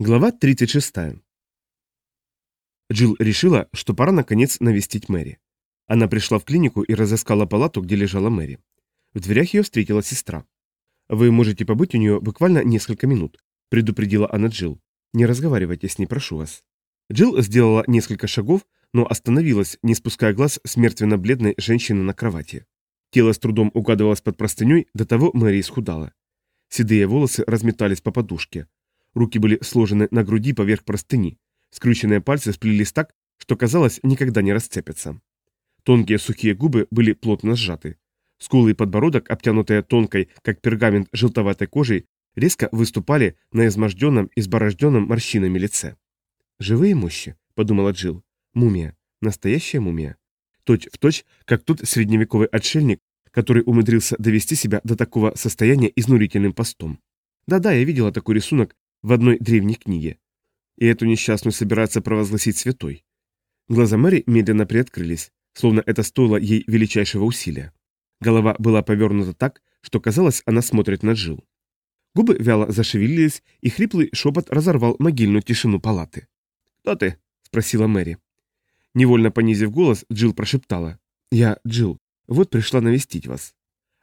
Глава 36. Джилл решила, что пора наконец навестить Мэри. Она пришла в клинику и разыскала палату, где лежала Мэри. В дверях ее встретила сестра. «Вы можете побыть у нее буквально несколько минут», – предупредила она Джилл. «Не разговаривайте с ней, прошу вас». Джилл сделала несколько шагов, но остановилась, не спуская глаз с мертвенно-бледной женщины на кровати. Тело с трудом угадывалось под простыней, до того Мэри исхудала. Седые волосы разметались по подушке. Руки были сложены на груди поверх простыни. Скрюченные пальцы сплелись так, что, казалось, никогда не расцепятся. Тонкие сухие губы были плотно сжаты. Скулы и подбородок, обтянутые тонкой, как пергамент, желтоватой кожей, резко выступали на изможденном, изборожденном морщинами лице. «Живые мощи», — подумала Джилл. «Мумия. Настоящая мумия. Точь в точь, как тот средневековый отшельник, который умудрился довести себя до такого состояния изнурительным постом. Да-да, я видела такой рисунок в одной древней книге. И эту несчастную собирается провозгласить святой. Глаза Мэри медленно приоткрылись, словно это стоило ей величайшего усилия. Голова была повернута так, что казалось, она смотрит на Джил. Губы вяло зашевелились, и хриплый шепот разорвал могильную тишину палаты. «Кто ты?» – спросила Мэри. Невольно понизив голос, Джил прошептала. «Я Джил. Вот пришла навестить вас».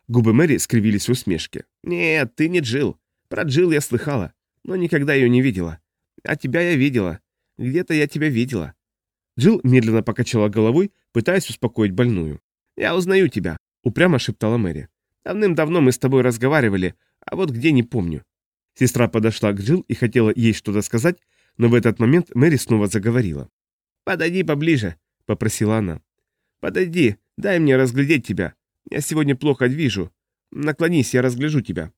Губы Мэри скривились в усмешке. «Нет, ты не Джил. Про Джил я слыхала но никогда ее не видела. А тебя я видела. Где-то я тебя видела». Джилл медленно покачала головой, пытаясь успокоить больную. «Я узнаю тебя», — упрямо шептала Мэри. «Давным-давно мы с тобой разговаривали, а вот где не помню». Сестра подошла к Джилл и хотела ей что-то сказать, но в этот момент Мэри снова заговорила. «Подойди поближе», — попросила она. «Подойди, дай мне разглядеть тебя. Я сегодня плохо вижу. Наклонись, я разгляжу тебя».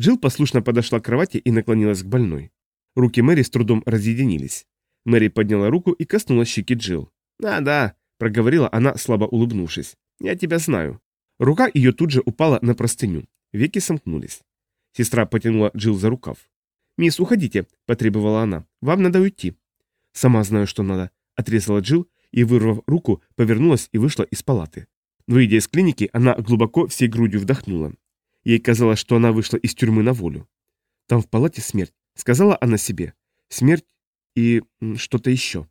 Джилл послушно подошла к кровати и наклонилась к больной. Руки Мэри с трудом разъединились. Мэри подняла руку и коснулась щеки Джилл. «А, да», — проговорила она, слабо улыбнувшись. «Я тебя знаю». Рука ее тут же упала на простыню. Веки сомкнулись. Сестра потянула Джилл за рукав. «Мисс, уходите», — потребовала она. «Вам надо уйти». «Сама знаю, что надо», — отрезала Джилл и, вырвав руку, повернулась и вышла из палаты. Выйдя из клиники, она глубоко всей грудью вдохнула. Ей казалось, что она вышла из тюрьмы на волю. Там в палате смерть, сказала она себе. Смерть и что-то еще.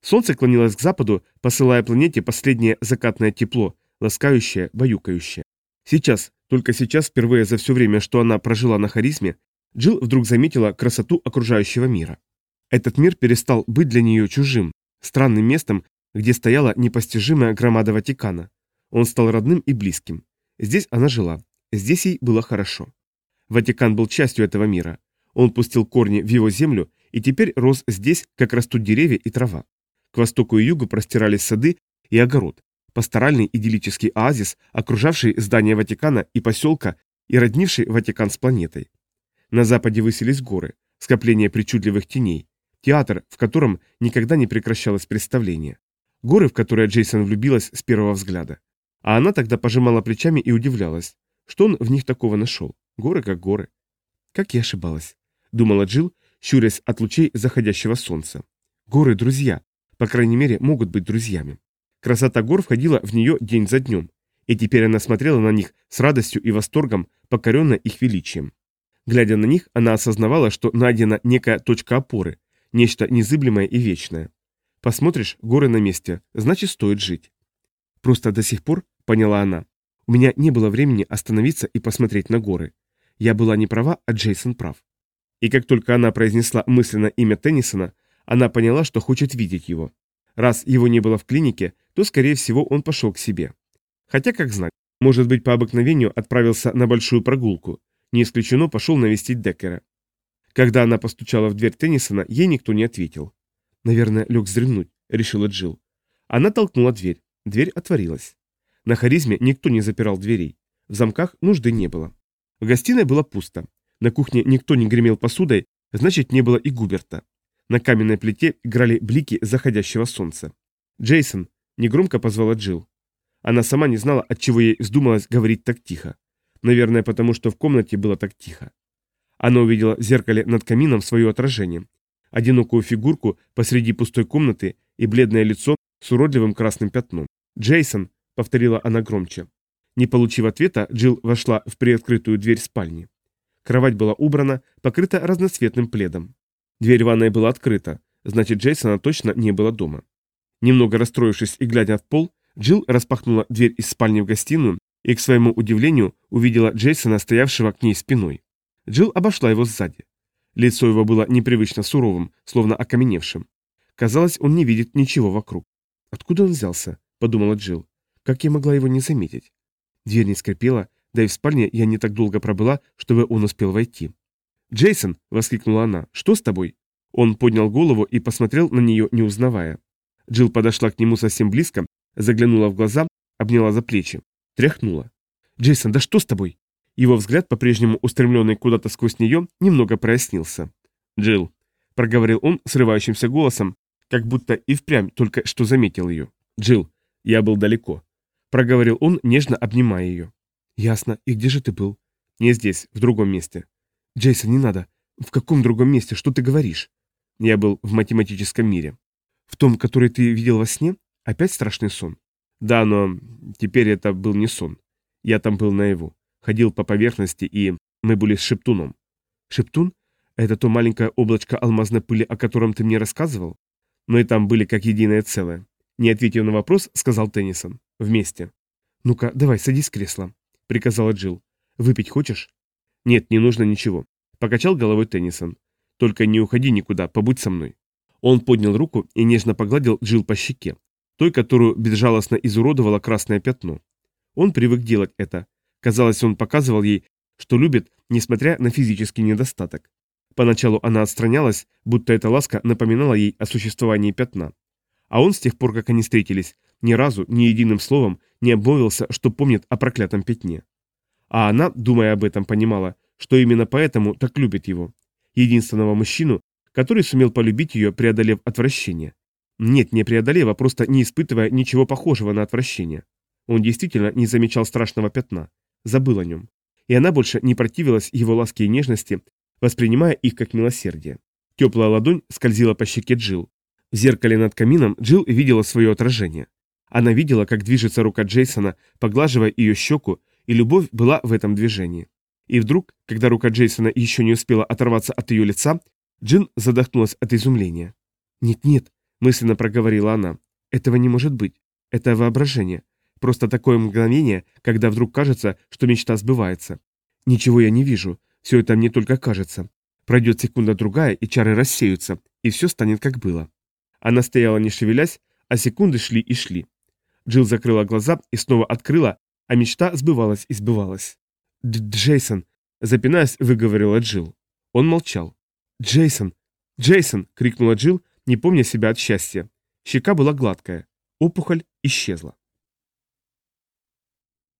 Солнце клонилось к западу, посылая планете последнее закатное тепло, ласкающее, баюкающее. Сейчас, только сейчас, впервые за все время, что она прожила на харизме, Джилл вдруг заметила красоту окружающего мира. Этот мир перестал быть для нее чужим, странным местом, где стояла непостижимая громада Ватикана. Он стал родным и близким. Здесь она жила. Здесь ей было хорошо. Ватикан был частью этого мира. Он пустил корни в его землю и теперь рос здесь, как растут деревья и трава. К востоку и югу простирались сады и огород, пасторальный идиллический оазис, окружавший здание Ватикана и поселка и роднивший Ватикан с планетой. На западе высились горы, скопление причудливых теней, театр, в котором никогда не прекращалось представление. Горы, в которые Джейсон влюбилась с первого взгляда. А она тогда пожимала плечами и удивлялась. Что он в них такого нашел? Горы как горы. Как я ошибалась, думала Джилл, щурясь от лучей заходящего солнца. Горы – друзья, по крайней мере, могут быть друзьями. Красота гор входила в нее день за днем, и теперь она смотрела на них с радостью и восторгом, покоренная их величием. Глядя на них, она осознавала, что найдена некая точка опоры, нечто незыблемое и вечное. Посмотришь, горы на месте, значит, стоит жить. Просто до сих пор, поняла она, у меня не было времени остановиться и посмотреть на горы. Я была не права, а Джейсон прав. И как только она произнесла мысленно имя Теннисона, она поняла, что хочет видеть его. Раз его не было в клинике, то, скорее всего, он пошел к себе. Хотя, как знать, может быть, по обыкновению отправился на большую прогулку. Не исключено, пошел навестить Деккера. Когда она постучала в дверь Теннисона, ей никто не ответил. «Наверное, лег вздремнуть», — решила Джилл. Она толкнула дверь. Дверь отворилась. На харизме никто не запирал дверей. В замках нужды не было. В гостиной было пусто. На кухне никто не гремел посудой, значит, не было и Губерта. На каменной плите играли блики заходящего солнца. «Джейсон!» – негромко позвала Джилл. Она сама не знала, от чего ей вздумалось говорить так тихо. Наверное, потому что в комнате было так тихо. Она увидела в зеркале над камином свое отражение. Одинокую фигурку посреди пустой комнаты и бледное лицо с уродливым красным пятном. «Джейсон!» — повторила она громче. Не получив ответа, Джилл вошла в приоткрытую дверь спальни. Кровать была убрана, покрыта разноцветным пледом. Дверь ванной была открыта, значит Джейсона точно не было дома. Немного расстроившись и глядя в пол, Джилл распахнула дверь из спальни в гостиную и, к своему удивлению, увидела Джейсона, стоявшего к ней спиной. Джилл обошла его сзади. Лицо его было непривычно суровым, словно окаменевшим. Казалось, он не видит ничего вокруг. «Откуда он взялся?» – подумала Джилл. «Как я могла его не заметить?» Дверь не скрипела, да и в спальне я не так долго пробыла, чтобы он успел войти. «Джейсон!» – воскликнула она. «Что с тобой?» Он поднял голову и посмотрел на нее, не узнавая. Джилл подошла к нему совсем близко, заглянула в глаза, обняла за плечи, тряхнула. «Джейсон, да что с тобой?» Его взгляд, по-прежнему устремленный куда-то сквозь нее, немного прояснился. «Джилл», — проговорил он срывающимся голосом, как будто и впрямь только что заметил ее. «Джилл, я был далеко», — проговорил он, нежно обнимая ее. «Ясно. И где же ты был?» «Не здесь, в другом месте». «Джейсон, не надо. В каком другом месте? Что ты говоришь?» «Я был в математическом мире». «В том, который ты видел во сне? Опять страшный сон?» «Да, но теперь это был не сон. Я там был наяву ходил по поверхности, и мы были с Шептуном. Шептун? Это то маленькое облачко алмазной пыли, о котором ты мне рассказывал? Мы там были как единое целое. Не ответив на вопрос, сказал Теннисон. Вместе. Ну-ка, давай, садись в кресло, приказала Джилл. Выпить хочешь? Нет, не нужно ничего. Покачал головой Теннисон. Только не уходи никуда, побудь со мной. Он поднял руку и нежно погладил Джилл по щеке, той, которую безжалостно изуродовало красное пятно. Он привык делать это, Казалось, он показывал ей, что любит, несмотря на физический недостаток. Поначалу она отстранялась, будто эта ласка напоминала ей о существовании пятна. А он с тех пор, как они встретились, ни разу, ни единым словом не обмолвился, что помнит о проклятом пятне. А она, думая об этом, понимала, что именно поэтому так любит его. Единственного мужчину, который сумел полюбить ее, преодолев отвращение. Нет, не преодолев, а просто не испытывая ничего похожего на отвращение. Он действительно не замечал страшного пятна забыл о нем. И она больше не противилась его ласке и нежности, воспринимая их как милосердие. Теплая ладонь скользила по щеке Джил. В зеркале над камином Джил видела свое отражение. Она видела, как движется рука Джейсона, поглаживая ее щеку, и любовь была в этом движении. И вдруг, когда рука Джейсона еще не успела оторваться от ее лица, Джин задохнулась от изумления. «Нет-нет», — мысленно проговорила она, — «этого не может быть. Это воображение. Просто такое мгновение, когда вдруг кажется, что мечта сбывается. Ничего я не вижу, все это мне только кажется. Пройдет секунда-другая, и чары рассеются, и все станет как было. Она стояла не шевелясь, а секунды шли и шли. Джилл закрыла глаза и снова открыла, а мечта сбывалась и сбывалась. «Джейсон!» – запинаясь, выговорила Джилл. Он молчал. «Джейсон! Джейсон!» – крикнула Джилл, не помня себя от счастья. Щека была гладкая. Опухоль исчезла.